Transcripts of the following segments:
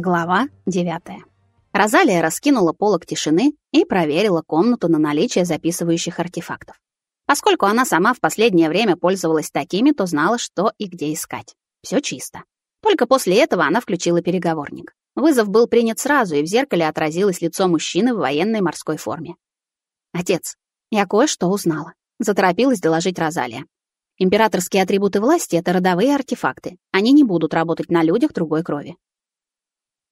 Глава 9. Розалия раскинула полог тишины и проверила комнату на наличие записывающих артефактов. Поскольку она сама в последнее время пользовалась такими, то знала, что и где искать. Все чисто. Только после этого она включила переговорник. Вызов был принят сразу, и в зеркале отразилось лицо мужчины в военной морской форме. «Отец, я кое-что узнала», — заторопилась доложить Розалия. «Императорские атрибуты власти — это родовые артефакты. Они не будут работать на людях другой крови.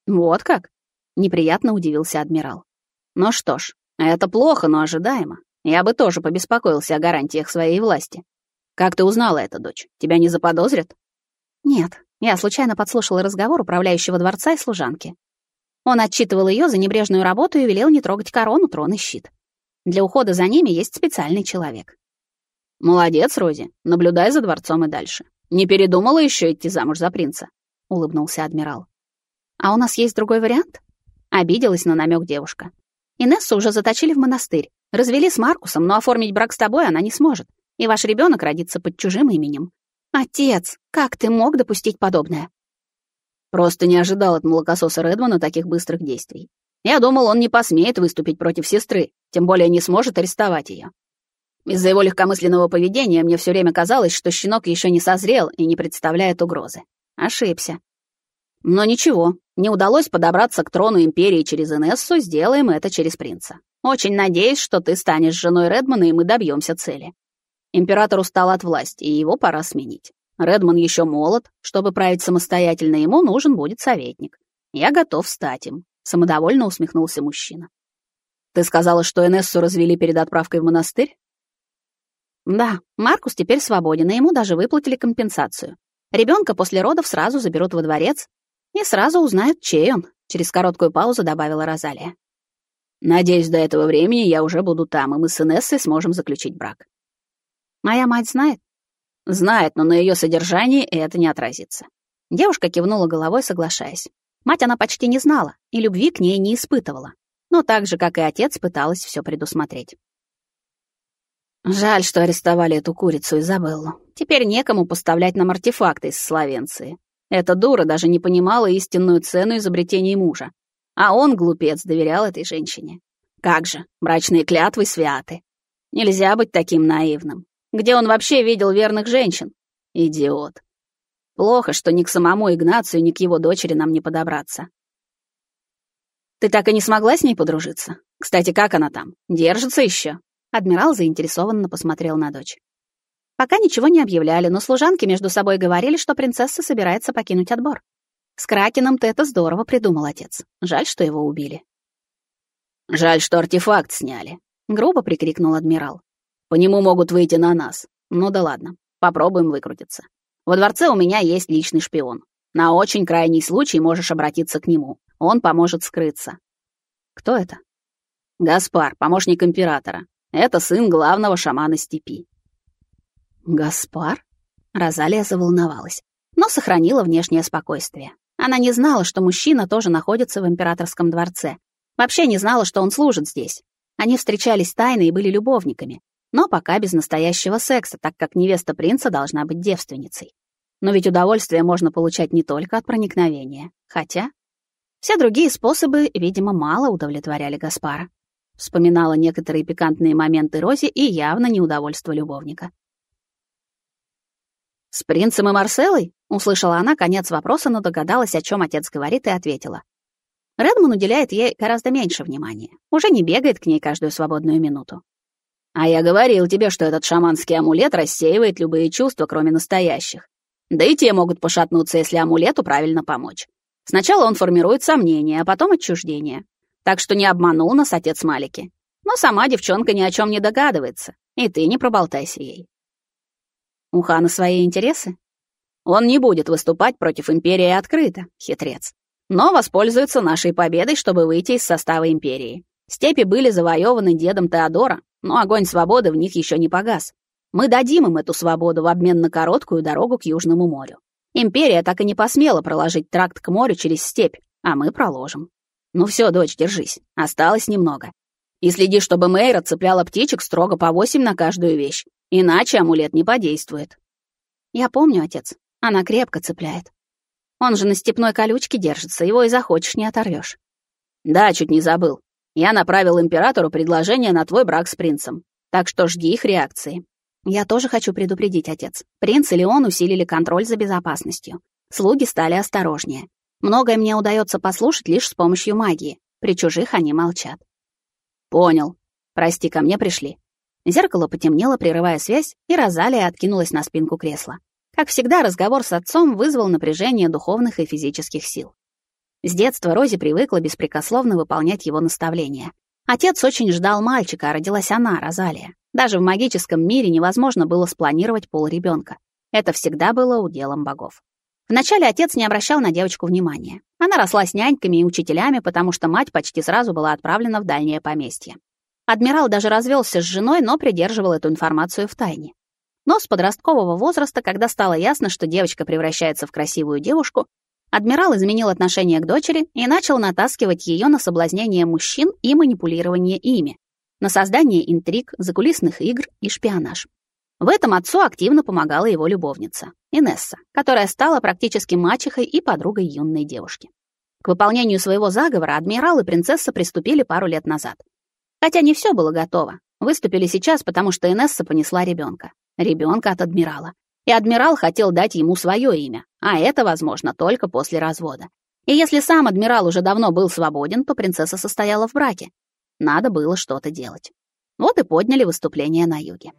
«Вот как?» — неприятно удивился адмирал. «Ну что ж, это плохо, но ожидаемо. Я бы тоже побеспокоился о гарантиях своей власти. Как ты узнала это, дочь? Тебя не заподозрят?» «Нет, я случайно подслушала разговор управляющего дворца и служанки. Он отчитывал ее за небрежную работу и велел не трогать корону, трон и щит. Для ухода за ними есть специальный человек. «Молодец, Рози. Наблюдай за дворцом и дальше. Не передумала еще идти замуж за принца?» — улыбнулся адмирал. А у нас есть другой вариант? Обиделась на намек девушка. Инессу уже заточили в монастырь. Развели с Маркусом, но оформить брак с тобой она не сможет. И ваш ребенок родится под чужим именем. Отец, как ты мог допустить подобное? Просто не ожидал от молокососа Редмана таких быстрых действий. Я думал, он не посмеет выступить против сестры, тем более не сможет арестовать ее. Из-за его легкомысленного поведения мне все время казалось, что щенок еще не созрел и не представляет угрозы. Ошибся. Но ничего, не удалось подобраться к трону Империи через Инессу, сделаем это через принца. Очень надеюсь, что ты станешь женой Редмана, и мы добьемся цели. Император устал от власти, и его пора сменить. Редман еще молод, чтобы править самостоятельно, ему нужен будет советник. Я готов стать им, самодовольно усмехнулся мужчина. Ты сказала, что Энессу развели перед отправкой в монастырь? Да, Маркус теперь свободен, и ему даже выплатили компенсацию. Ребенка после родов сразу заберут во дворец, и сразу узнают, чей он», — через короткую паузу добавила Розалия. «Надеюсь, до этого времени я уже буду там, и мы с Инессой сможем заключить брак». «Моя мать знает?» «Знает, но на ее содержании это не отразится». Девушка кивнула головой, соглашаясь. Мать она почти не знала и любви к ней не испытывала, но так же, как и отец, пыталась все предусмотреть. Жаль, что арестовали эту курицу Изабеллу. Теперь некому поставлять нам артефакты из Словенции. Эта дура даже не понимала истинную цену изобретений мужа. А он, глупец, доверял этой женщине. Как же, брачные клятвы святы. Нельзя быть таким наивным. Где он вообще видел верных женщин? Идиот. Плохо, что ни к самому Игнацию, ни к его дочери нам не подобраться. Ты так и не смогла с ней подружиться? Кстати, как она там? Держится еще? Адмирал заинтересованно посмотрел на дочь. Пока ничего не объявляли, но служанки между собой говорили, что принцесса собирается покинуть отбор. С Кракеном ты это здорово придумал, отец. Жаль, что его убили. Жаль, что артефакт сняли, грубо прикрикнул адмирал. По нему могут выйти на нас. Ну да ладно, попробуем выкрутиться. Во дворце у меня есть личный шпион. На очень крайний случай можешь обратиться к нему. Он поможет скрыться. Кто это? Гаспар, помощник императора. Это сын главного шамана степи. «Гаспар?» Розалия заволновалась, но сохранила внешнее спокойствие. Она не знала, что мужчина тоже находится в императорском дворце. Вообще не знала, что он служит здесь. Они встречались тайно и были любовниками, но пока без настоящего секса, так как невеста принца должна быть девственницей. Но ведь удовольствие можно получать не только от проникновения. Хотя все другие способы, видимо, мало удовлетворяли Гаспара. Вспоминала некоторые пикантные моменты Рози и явно неудовольство любовника. «С принцем и Марселой?» — услышала она конец вопроса, но догадалась, о чем отец говорит, и ответила. Редман уделяет ей гораздо меньше внимания. Уже не бегает к ней каждую свободную минуту. «А я говорил тебе, что этот шаманский амулет рассеивает любые чувства, кроме настоящих. Да и те могут пошатнуться, если амулету правильно помочь. Сначала он формирует сомнения, а потом отчуждение. Так что не обманул нас отец Малики. Но сама девчонка ни о чем не догадывается, и ты не проболтайся ей. У хана свои интересы? Он не будет выступать против империи открыто, хитрец. Но воспользуется нашей победой, чтобы выйти из состава империи. Степи были завоеваны дедом Теодора, но огонь свободы в них еще не погас. Мы дадим им эту свободу в обмен на короткую дорогу к Южному морю. Империя так и не посмела проложить тракт к морю через степь, а мы проложим. Ну все, дочь, держись. Осталось немного. И следи, чтобы Мейра цепляла птичек строго по восемь на каждую вещь. Иначе амулет не подействует. Я помню, отец. Она крепко цепляет. Он же на степной колючке держится, его и захочешь не оторвешь. Да, чуть не забыл. Я направил императору предложение на твой брак с принцем. Так что жди их реакции. Я тоже хочу предупредить, отец. Принц и Леон усилили контроль за безопасностью. Слуги стали осторожнее. Многое мне удается послушать лишь с помощью магии. При чужих они молчат. Понял. Прости, ко мне пришли. Зеркало потемнело, прерывая связь, и Розалия откинулась на спинку кресла. Как всегда, разговор с отцом вызвал напряжение духовных и физических сил. С детства Рози привыкла беспрекословно выполнять его наставления. Отец очень ждал мальчика, а родилась она, Розалия. Даже в магическом мире невозможно было спланировать пол ребенка. Это всегда было уделом богов. Вначале отец не обращал на девочку внимания. Она росла с няньками и учителями, потому что мать почти сразу была отправлена в дальнее поместье. Адмирал даже развелся с женой, но придерживал эту информацию в тайне. Но с подросткового возраста, когда стало ясно, что девочка превращается в красивую девушку, адмирал изменил отношение к дочери и начал натаскивать ее на соблазнение мужчин и манипулирование ими, на создание интриг, закулисных игр и шпионаж. В этом отцу активно помогала его любовница, Инесса, которая стала практически мачехой и подругой юной девушки. К выполнению своего заговора адмирал и принцесса приступили пару лет назад. Хотя не все было готово. Выступили сейчас, потому что Инесса понесла ребенка. Ребенка от адмирала. И адмирал хотел дать ему свое имя, а это возможно только после развода. И если сам адмирал уже давно был свободен, то принцесса состояла в браке. Надо было что-то делать. Вот и подняли выступление на юге.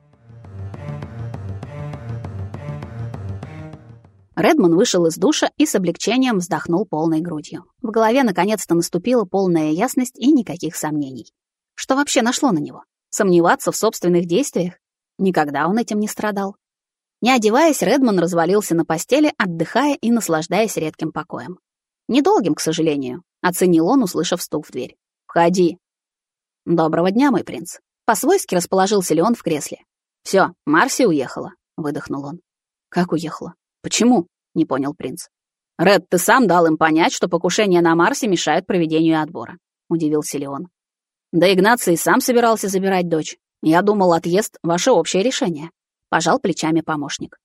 Редман вышел из душа и с облегчением вздохнул полной грудью. В голове наконец-то наступила полная ясность и никаких сомнений. Что вообще нашло на него? Сомневаться в собственных действиях? Никогда он этим не страдал. Не одеваясь, Редман развалился на постели, отдыхая и наслаждаясь редким покоем. Недолгим, к сожалению, оценил он, услышав стук в дверь. «Входи». «Доброго дня, мой принц». По-свойски расположился ли он в кресле. «Всё, Марси уехала», — выдохнул он. «Как уехала? «Почему?» — не понял принц. «Ред, ты сам дал им понять, что покушения на Марсе мешают проведению отбора», — удивился Леон. «Да Игнаций сам собирался забирать дочь. Я думал, отъезд — ваше общее решение», — пожал плечами помощник.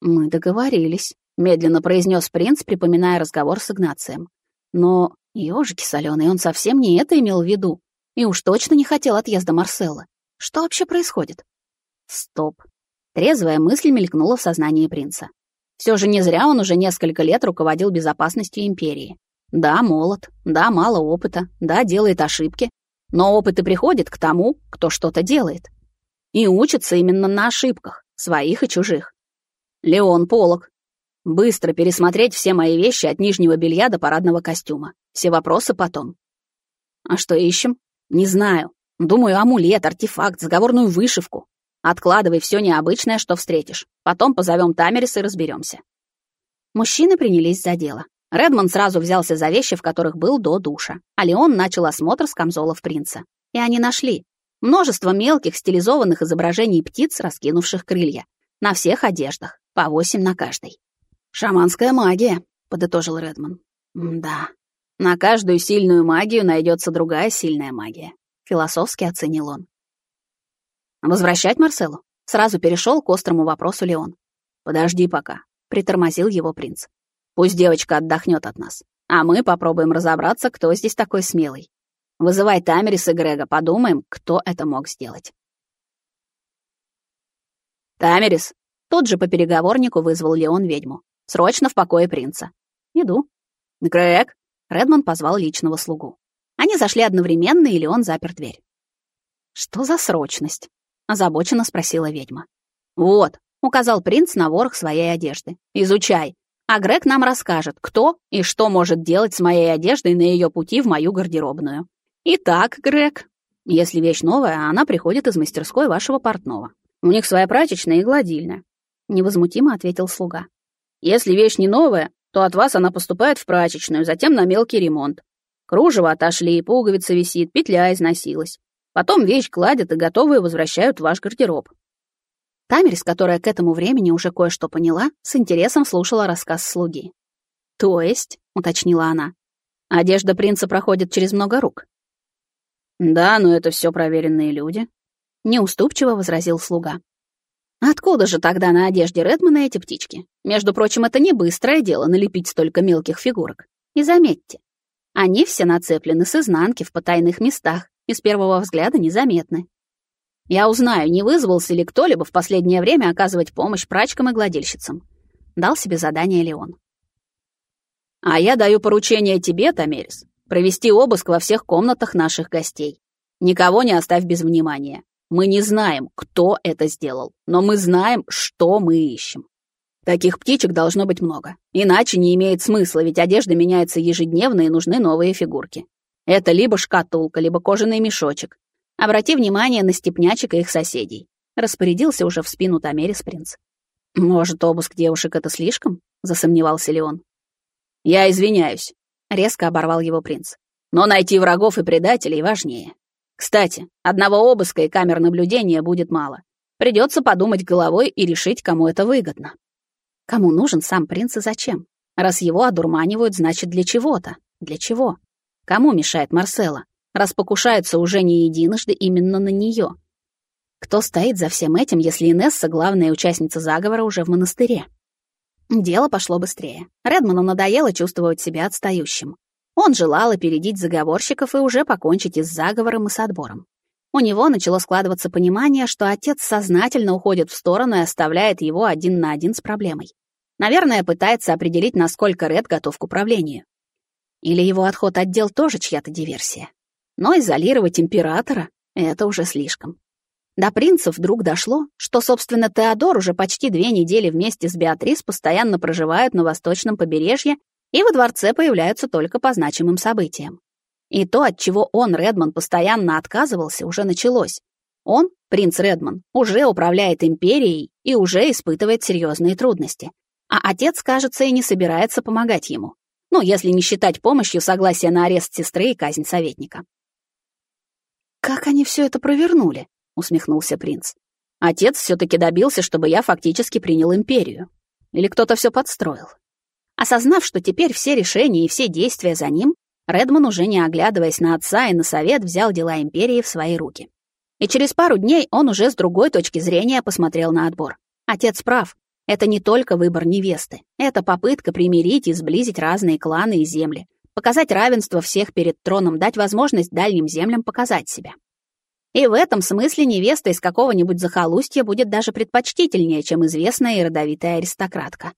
«Мы договорились», — медленно произнес принц, припоминая разговор с Игнацием. «Но, ежики соленые, он совсем не это имел в виду. И уж точно не хотел отъезда Марселла. Что вообще происходит?» «Стоп. Трезвая мысль мелькнула в сознании принца. Все же не зря он уже несколько лет руководил безопасностью империи. Да, молод, да, мало опыта, да, делает ошибки, но опыт и приходит к тому, кто что-то делает. И учится именно на ошибках, своих и чужих. Леон Полок. Быстро пересмотреть все мои вещи от нижнего белья до парадного костюма. Все вопросы потом. А что ищем? Не знаю. Думаю, амулет, артефакт, заговорную вышивку. Откладывай все необычное, что встретишь. Потом позовем Тамерис и разберемся. Мужчины принялись за дело. Редмонд сразу взялся за вещи, в которых был до душа, а Леон начал осмотр с камзолов принца. И они нашли множество мелких стилизованных изображений птиц, раскинувших крылья. На всех одеждах, по восемь на каждой. «Шаманская магия», — подытожил Редман. «Да, на каждую сильную магию найдется другая сильная магия», — философски оценил он. Возвращать Марселу? Сразу перешел к острому вопросу Леон. Подожди пока, притормозил его принц. Пусть девочка отдохнет от нас, а мы попробуем разобраться, кто здесь такой смелый. Вызывай Тамерис и Грега, подумаем, кто это мог сделать. Тамерис, тут же по переговорнику вызвал Леон ведьму. Срочно в покое принца. Иду. Грег, Редман позвал личного слугу. Они зашли одновременно, и Леон запер дверь. Что за срочность? озабоченно спросила ведьма. Вот, указал принц на ворох своей одежды. Изучай. А Грег нам расскажет, кто и что может делать с моей одеждой на ее пути в мою гардеробную. Итак, Грег, если вещь новая, она приходит из мастерской вашего портного. У них своя прачечная и гладильная. Невозмутимо ответил слуга. Если вещь не новая, то от вас она поступает в прачечную, затем на мелкий ремонт. Кружево отошли, пуговица висит, петля износилась. Потом вещь кладят и готовые возвращают в ваш гардероб. Тамерис, которая к этому времени уже кое-что поняла, с интересом слушала рассказ слуги. «То есть», — уточнила она, — «одежда принца проходит через много рук». «Да, но это все проверенные люди», — неуступчиво возразил слуга. Откуда же тогда на одежде Редмана эти птички? Между прочим, это не быстрое дело налепить столько мелких фигурок. И заметьте, они все нацеплены с изнанки в потайных местах и с первого взгляда незаметны. Я узнаю, не вызвался ли кто-либо в последнее время оказывать помощь прачкам и гладильщицам. Дал себе задание Леон. А я даю поручение тебе, Тамерис, провести обыск во всех комнатах наших гостей. Никого не оставь без внимания. Мы не знаем, кто это сделал, но мы знаем, что мы ищем. Таких птичек должно быть много. Иначе не имеет смысла, ведь одежда меняется ежедневно и нужны новые фигурки. Это либо шкатулка, либо кожаный мешочек. Обрати внимание на степнячек и их соседей. Распорядился уже в спину Тамерис принц. «Может, обыск девушек — это слишком?» — засомневался Леон. «Я извиняюсь», — резко оборвал его принц. «Но найти врагов и предателей важнее. Кстати, одного обыска и камер наблюдения будет мало. Придется подумать головой и решить, кому это выгодно. Кому нужен сам принц и зачем? Раз его одурманивают, значит, для чего-то. Для чего? Кому мешает Марсела? Раз покушается уже не единожды именно на нее. Кто стоит за всем этим, если Инесса, главная участница заговора, уже в монастыре? Дело пошло быстрее. Редману надоело чувствовать себя отстающим. Он желал опередить заговорщиков и уже покончить и с заговором, и с отбором. У него начало складываться понимание, что отец сознательно уходит в сторону и оставляет его один на один с проблемой. Наверное, пытается определить, насколько Ред готов к управлению. Или его отход от дел тоже чья-то диверсия. Но изолировать императора — это уже слишком. До принцев вдруг дошло, что, собственно, Теодор уже почти две недели вместе с Беатрис постоянно проживают на восточном побережье и во дворце появляются только по значимым событиям. И то, от чего он, Редман, постоянно отказывался, уже началось. Он, принц Редман, уже управляет империей и уже испытывает серьезные трудности. А отец, кажется, и не собирается помогать ему. Ну, если не считать помощью согласия на арест сестры и казнь советника. «Как они все это провернули?» — усмехнулся принц. «Отец все-таки добился, чтобы я фактически принял империю. Или кто-то все подстроил. Осознав, что теперь все решения и все действия за ним, Редман, уже не оглядываясь на отца и на совет, взял дела империи в свои руки. И через пару дней он уже с другой точки зрения посмотрел на отбор. Отец прав. Это не только выбор невесты. Это попытка примирить и сблизить разные кланы и земли, показать равенство всех перед троном, дать возможность дальним землям показать себя. И в этом смысле невеста из какого-нибудь захолустья будет даже предпочтительнее, чем известная и родовитая аристократка.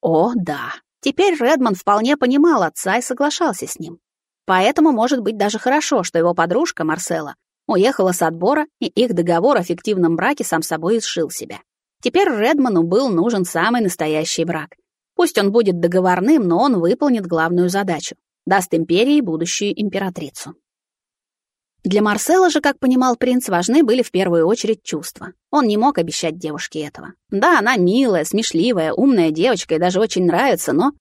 О, да, Теперь Редман вполне понимал отца и соглашался с ним. Поэтому, может быть, даже хорошо, что его подружка Марсела уехала с отбора, и их договор о фиктивном браке сам собой изшил себя. Теперь Редману был нужен самый настоящий брак. Пусть он будет договорным, но он выполнит главную задачу — даст империи будущую императрицу. Для Марсела же, как понимал принц, важны были в первую очередь чувства. Он не мог обещать девушке этого. Да, она милая, смешливая, умная девочка и даже очень нравится, но...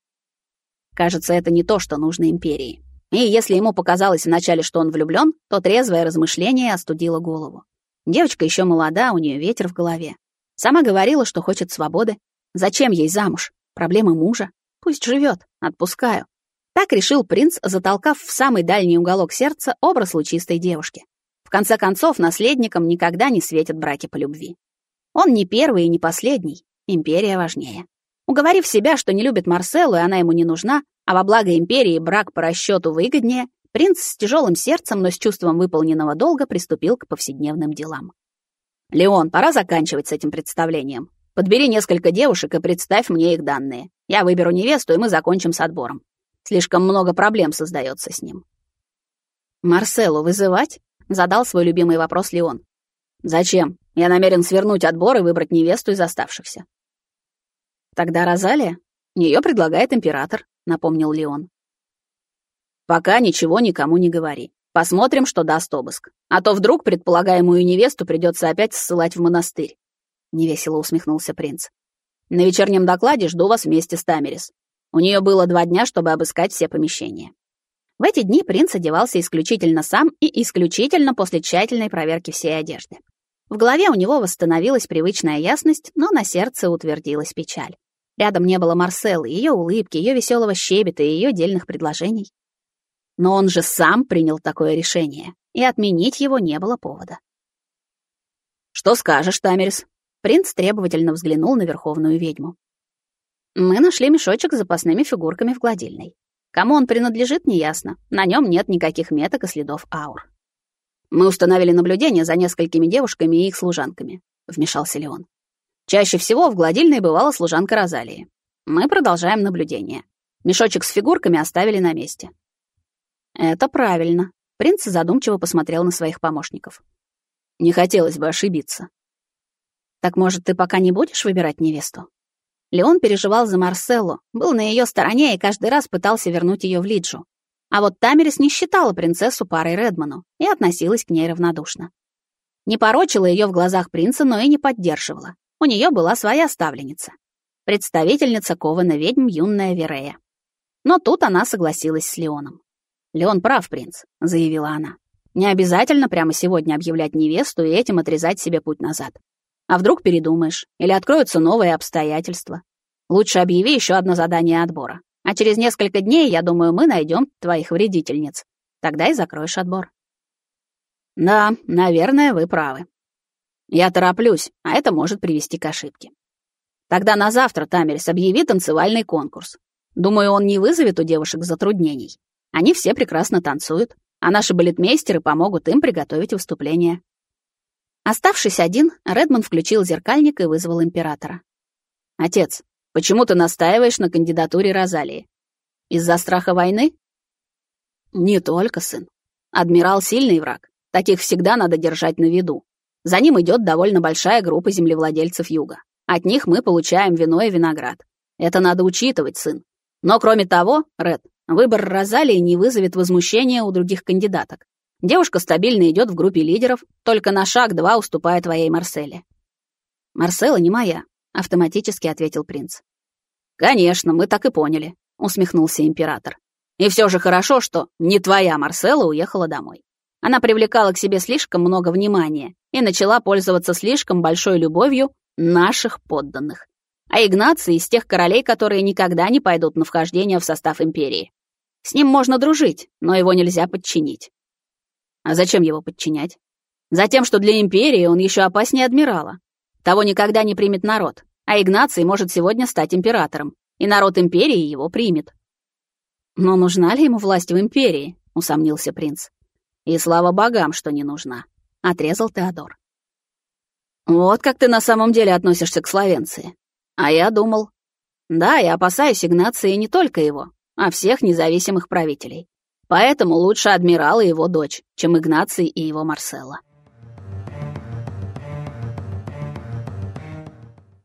Кажется, это не то, что нужно империи. И если ему показалось вначале, что он влюблён, то трезвое размышление остудило голову. Девочка ещё молода, у неё ветер в голове. Сама говорила, что хочет свободы. Зачем ей замуж? Проблемы мужа? Пусть живёт, отпускаю. Так решил принц, затолкав в самый дальний уголок сердца образ лучистой девушки. В конце концов, наследникам никогда не светят браки по любви. Он не первый и не последний, империя важнее. Уговорив себя, что не любит Марселу и она ему не нужна, а во благо империи брак по расчету выгоднее, принц с тяжелым сердцем, но с чувством выполненного долга приступил к повседневным делам. «Леон, пора заканчивать с этим представлением. Подбери несколько девушек и представь мне их данные. Я выберу невесту, и мы закончим с отбором. Слишком много проблем создается с ним. «Марселу вызывать?» — задал свой любимый вопрос Леон. «Зачем? Я намерен свернуть отбор и выбрать невесту из оставшихся». «Тогда Розалия? Ее предлагает император», — напомнил Леон. «Пока ничего никому не говори. Посмотрим, что даст обыск. А то вдруг предполагаемую невесту придется опять ссылать в монастырь», — невесело усмехнулся принц. «На вечернем докладе жду вас вместе с Тамерис. У нее было два дня, чтобы обыскать все помещения. В эти дни принц одевался исключительно сам и исключительно после тщательной проверки всей одежды. В голове у него восстановилась привычная ясность, но на сердце утвердилась печаль. Рядом не было Марселы, ее улыбки, ее веселого щебета и ее дельных предложений. Но он же сам принял такое решение, и отменить его не было повода. «Что скажешь, Тамерис?» Принц требовательно взглянул на верховную ведьму. Мы нашли мешочек с запасными фигурками в гладильной. Кому он принадлежит, неясно. На нем нет никаких меток и следов аур. Мы установили наблюдение за несколькими девушками и их служанками, вмешался Леон. Чаще всего в гладильной бывала служанка Розалии. Мы продолжаем наблюдение. Мешочек с фигурками оставили на месте. Это правильно. Принц задумчиво посмотрел на своих помощников. Не хотелось бы ошибиться. Так, может, ты пока не будешь выбирать невесту? Леон переживал за Марселлу, был на ее стороне и каждый раз пытался вернуть ее в Лиджу. А вот Тамерис не считала принцессу парой Редману и относилась к ней равнодушно. Не порочила ее в глазах принца, но и не поддерживала. У нее была своя ставленница. Представительница кована ведьм юная Верея. Но тут она согласилась с Леоном. «Леон прав, принц», — заявила она. «Не обязательно прямо сегодня объявлять невесту и этим отрезать себе путь назад. А вдруг передумаешь? Или откроются новые обстоятельства? Лучше объяви еще одно задание отбора. А через несколько дней, я думаю, мы найдем твоих вредительниц. Тогда и закроешь отбор. Да, наверное, вы правы. Я тороплюсь, а это может привести к ошибке. Тогда на завтра Тамерис объяви танцевальный конкурс. Думаю, он не вызовет у девушек затруднений. Они все прекрасно танцуют, а наши балетмейстеры помогут им приготовить выступление. Оставшись один, Редман включил зеркальник и вызвал императора. «Отец, почему ты настаиваешь на кандидатуре Розалии? Из-за страха войны?» «Не только, сын. Адмирал — сильный враг. Таких всегда надо держать на виду. За ним идет довольно большая группа землевладельцев Юга. От них мы получаем вино и виноград. Это надо учитывать, сын. Но кроме того, Ред, выбор Розалии не вызовет возмущения у других кандидаток. Девушка стабильно идет в группе лидеров, только на шаг два уступая твоей Марселе. «Марсела не моя», — автоматически ответил принц. «Конечно, мы так и поняли», — усмехнулся император. «И все же хорошо, что не твоя Марсела уехала домой. Она привлекала к себе слишком много внимания и начала пользоваться слишком большой любовью наших подданных. А Игнаций из тех королей, которые никогда не пойдут на вхождение в состав империи. С ним можно дружить, но его нельзя подчинить. А зачем его подчинять? Затем, что для империи он еще опаснее адмирала. Того никогда не примет народ, а Игнаций может сегодня стать императором, и народ империи его примет. Но нужна ли ему власть в империи? усомнился принц. И слава богам, что не нужна, отрезал Теодор. Вот как ты на самом деле относишься к Словенции. А я думал... Да, я опасаюсь Игнации не только его, а всех независимых правителей. Поэтому лучше адмирал и его дочь, чем Игнаций и его Марселла.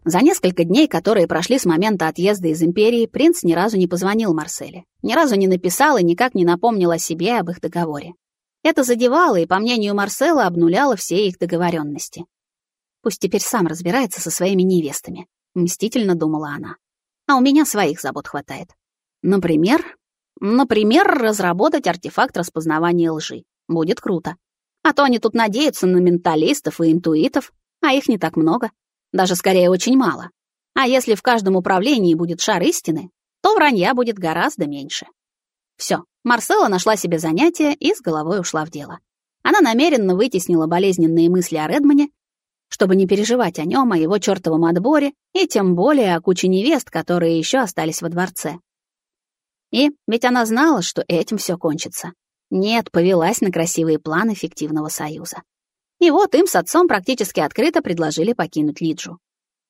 За несколько дней, которые прошли с момента отъезда из империи, принц ни разу не позвонил Марселе, ни разу не написал и никак не напомнил о себе об их договоре. Это задевало и, по мнению Марсела, обнуляло все их договоренности. Пусть теперь сам разбирается со своими невестами, мстительно думала она. А у меня своих забот хватает. Например, Например, разработать артефакт распознавания лжи. Будет круто. А то они тут надеются на менталистов и интуитов, а их не так много. Даже скорее очень мало. А если в каждом управлении будет шар истины, то вранья будет гораздо меньше. Все, Марсела нашла себе занятие и с головой ушла в дело. Она намеренно вытеснила болезненные мысли о Редмане, чтобы не переживать о нем, о его чертовом отборе и тем более о куче невест, которые еще остались во дворце. И ведь она знала, что этим все кончится. Нет, повелась на красивые планы фиктивного союза. И вот им с отцом практически открыто предложили покинуть Лиджу.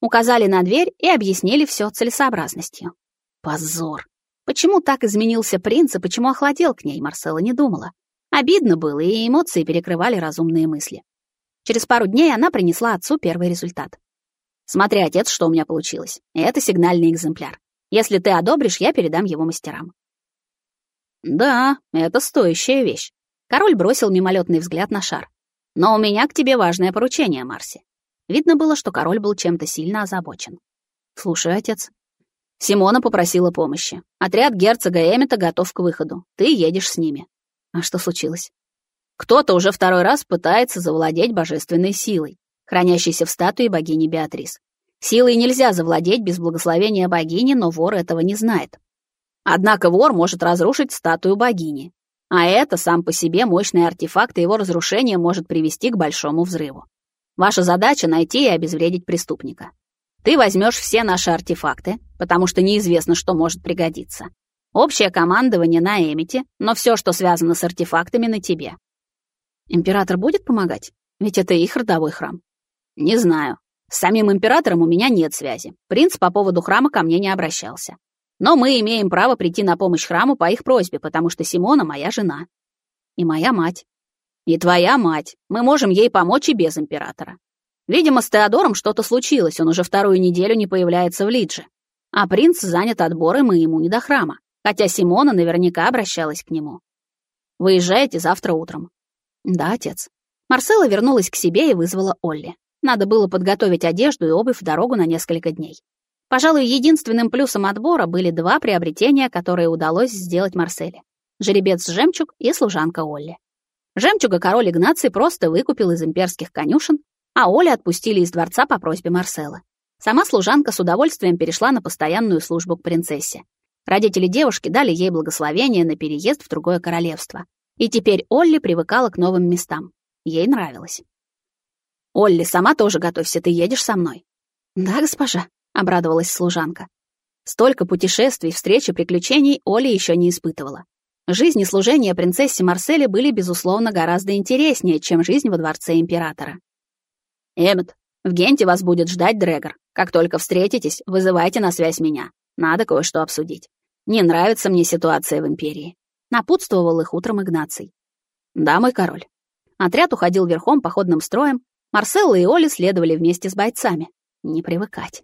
Указали на дверь и объяснили все целесообразностью. Позор! Почему так изменился принц и почему охладел к ней, Марсела не думала. Обидно было, и эмоции перекрывали разумные мысли. Через пару дней она принесла отцу первый результат. «Смотри, отец, что у меня получилось. Это сигнальный экземпляр. Если ты одобришь, я передам его мастерам». «Да, это стоящая вещь». Король бросил мимолетный взгляд на шар. «Но у меня к тебе важное поручение, Марси». Видно было, что король был чем-то сильно озабочен. «Слушай, отец». Симона попросила помощи. Отряд герцога Эмита готов к выходу. Ты едешь с ними. А что случилось? Кто-то уже второй раз пытается завладеть божественной силой, хранящейся в статуе богини Беатрис. Силой нельзя завладеть без благословения богини, но вор этого не знает. Однако вор может разрушить статую богини. А это сам по себе мощный артефакт, и его разрушение может привести к большому взрыву. Ваша задача — найти и обезвредить преступника. Ты возьмешь все наши артефакты, потому что неизвестно, что может пригодиться. Общее командование на Эмите, но все, что связано с артефактами, на тебе. Император будет помогать? Ведь это их родовой храм. Не знаю. С самим императором у меня нет связи. Принц по поводу храма ко мне не обращался. Но мы имеем право прийти на помощь храму по их просьбе, потому что Симона моя жена. И моя мать. И твоя мать. Мы можем ей помочь и без императора. Видимо, с Теодором что-то случилось, он уже вторую неделю не появляется в Лидже. А принц занят отбором, и ему не до храма. Хотя Симона наверняка обращалась к нему. Выезжаете завтра утром. Да, отец. Марсела вернулась к себе и вызвала Олли. Надо было подготовить одежду и обувь в дорогу на несколько дней. Пожалуй, единственным плюсом отбора были два приобретения, которые удалось сделать Марселе. Жеребец-жемчуг и служанка Олли. Жемчуга король Игнаций просто выкупил из имперских конюшен, а Оле отпустили из дворца по просьбе Марсела. Сама служанка с удовольствием перешла на постоянную службу к принцессе. Родители девушки дали ей благословение на переезд в другое королевство. И теперь Олли привыкала к новым местам. Ей нравилось. «Олли, сама тоже готовься, ты едешь со мной». «Да, госпожа», — обрадовалась служанка. Столько путешествий, встреч и приключений Оля еще не испытывала. Жизнь и служение принцессе Марселе были, безусловно, гораздо интереснее, чем жизнь во дворце императора. «Эммет, в Генте вас будет ждать Дрэгор. Как только встретитесь, вызывайте на связь меня. Надо кое-что обсудить. Не нравится мне ситуация в Империи». Напутствовал их утром Игнаций. «Да, мой король». Отряд уходил верхом походным строем. Марселла и Оли следовали вместе с бойцами. Не привыкать.